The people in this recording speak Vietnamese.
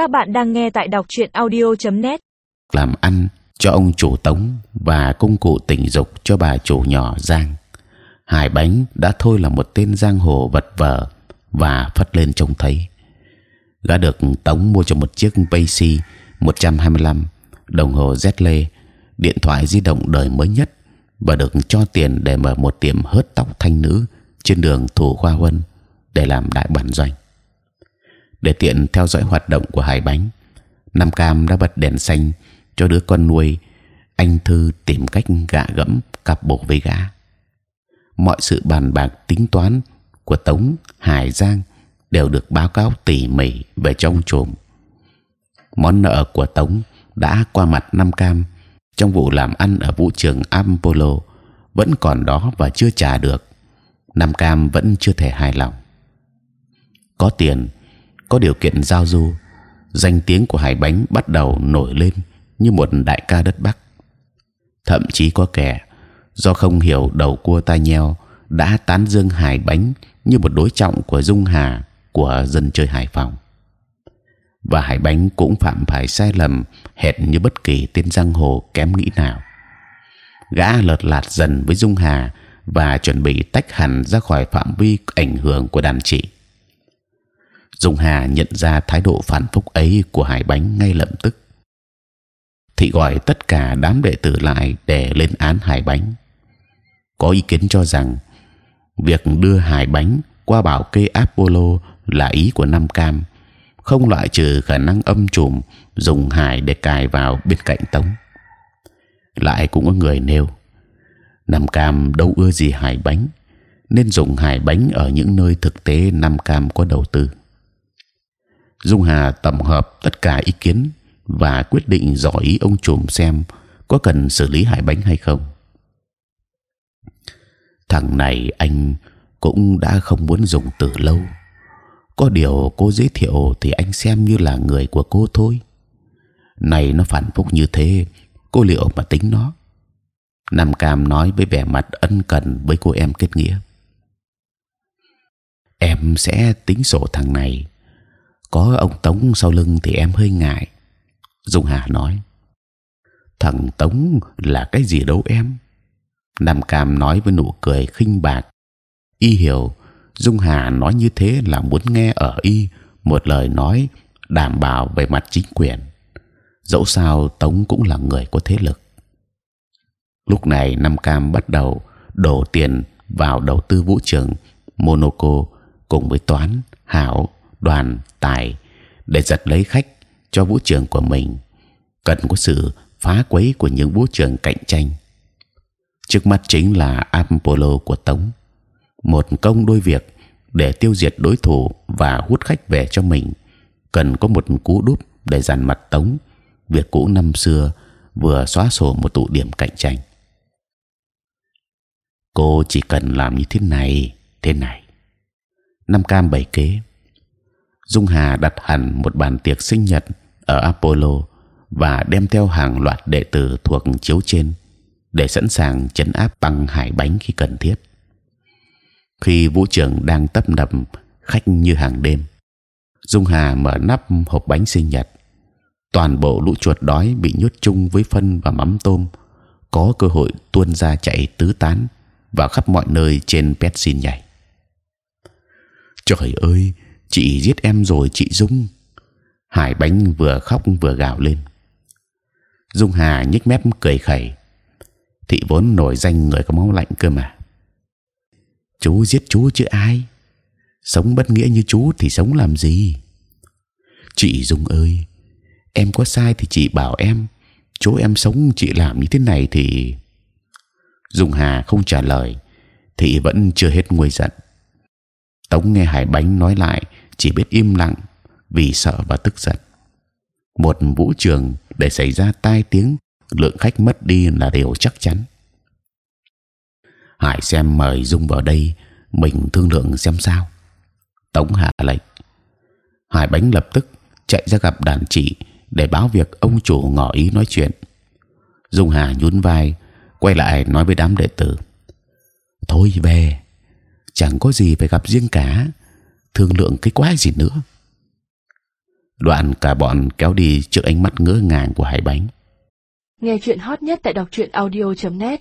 Các bạn đang nghe tại đọc truyện audio.net. làm ăn cho ông chủ tống và công cụ tình dục cho bà chủ nhỏ Giang. Hải bánh đã thôi là một tên giang hồ vật vờ và phát lên trông thấy. Gã được tống mua cho một chiếc Pacy 125, đồng hồ Zetle, điện thoại di động đời mới nhất và được cho tiền để mở một tiệm hớt tóc thanh nữ trên đường Thủ Khoa Huân để làm đại bản doanh. Để tiện theo dõi hoạt động của Hải Bánh, Nam Cam đã bật đèn xanh cho đứa con nuôi. Anh Thư tìm cách gạ gẫm cặp bồ với gã. Mọi sự bàn bạc tính toán của Tống Hải Giang đều được báo cáo tỉ mỉ về trong trùm. Món nợ của Tống đã qua mặt Nam Cam trong vụ làm ăn ở vũ trường Apollo vẫn còn đó và chưa trả được. Nam Cam vẫn chưa thể hài lòng. Có tiền, có điều kiện giao du, danh tiếng của Hải Bánh bắt đầu nổi lên như một đại ca đất Bắc. Thậm chí có kẻ do không hiểu đầu cua tai nheo đã tán dương Hải Bánh như một đối trọng của Dung Hà của dân chơi Hải Phòng. Và Hải Bánh cũng phạm phải sai lầm hệt như bất kỳ tên giang hồ kém nghĩ nào. Gã lợt lạt dần với Dung Hà và chuẩn bị tách hẳn ra khỏi phạm vi ảnh hưởng của đàn chị. Dung Hà nhận ra thái độ phản phúc ấy của Hải Bánh ngay lập tức. Thị gọi tất cả đám đệ tử lại để lên án Hải Bánh. Có ý kiến cho rằng việc đưa Hải Bánh qua bảo kê Apollo là ý của Nam Cam, không loại trừ khả năng âm trùm dùng Hải để cài vào bên cạnh Tống. Lại cũng có người nêu Nam Cam đâu ưa gì Hải Bánh, nên dùng Hải Bánh ở những nơi thực tế Nam Cam có đầu tư. Dung Hà tổng hợp tất cả ý kiến và quyết định dò ý ông trùm xem có cần xử lý Hải Bánh hay không. Thằng này anh cũng đã không muốn dùng từ lâu. Có điều cô giới thiệu thì anh xem như là người của cô thôi. Này nó phản phúc như thế, cô liệu mà tính nó? Nam Cam nói với vẻ mặt ân cần với cô em kết nghĩa. Em sẽ tính sổ thằng này. Có ông Tống sau lưng thì em hơi ngại. Dung Hà nói. Thằng Tống là cái gì đâu em? Nam Cam nói với nụ cười khinh bạc. Y hiểu Dung Hà nói như thế là muốn nghe ở y một lời nói đảm bảo về mặt chính quyền. Dẫu sao Tống cũng là người có thế lực. Lúc này Nam Cam bắt đầu đổ tiền vào đầu tư vũ trường Monaco cùng với Toán, Hảo, Đoàn, Tài để giật lấy khách cho vũ trường của mình. Cần có sự phá quấy của những vũ trường cạnh tranh. Trước mắt chính là Apollo của Tống, một công đôi việc để tiêu diệt đối thủ và hút khách về cho mình. Cần có một cú đúp để dàn mặt Tống. Việc cũ năm xưa vừa xóa sổ một tụ điểm cạnh tranh cô chỉ cần làm như thế này thế này năm cam bảy kế dung hà đặt hẳn một bàn tiệc sinh nhật ở apollo và đem theo hàng loạt đệ tử thuộc chiếu trên để sẵn sàng chấn áp bằng hải bánh khi cần thiết khi vũ trường đang tấp nập khách như hàng đêm dung hà mở nắp hộp bánh sinh nhật toàn bộ lũ chuột đói bị nhốt chung với phân và mắm tôm có cơ hội tuôn ra chạy tứ tán và khắp mọi nơi trên pet xin nhảy. Trời ơi, chị giết em rồi chị Dung. Hải Bánh vừa khóc vừa gào lên. Dung Hà nhếch mép cười khẩy. Thị vốn nổi danh người có máu lạnh cơ mà. Chú giết chú chứ ai? Sống bất nghĩa như chú thì sống làm gì? Chị Dung ơi, em có sai thì chị bảo em. chú em sống chị làm như thế này thì Dung Hà không trả lời, thị vẫn chưa hết nguôi giận. Tống nghe Hải Bánh nói lại, chỉ biết im lặng vì sợ và tức giận. Một vũ trường để xảy ra tai tiếng, lượng khách mất đi là điều chắc chắn. Hải xem mời Dung vào đây, mình thương lượng xem sao. Tống hạ lệnh. Hải Bánh lập tức chạy ra gặp đàn chị để báo việc ông chủ ngỏ ý nói chuyện. Dung Hà nhún vai quay lại nói với đám đệ tử thôi về chẳng có gì phải gặp riêng cả thương lượng cái quái gì nữa. Đoạn cả bọn kéo đi trước ánh mắt ngỡ ngàng của hải bánh. Nghe chuyện hot nhất tại đọc truyện audio.net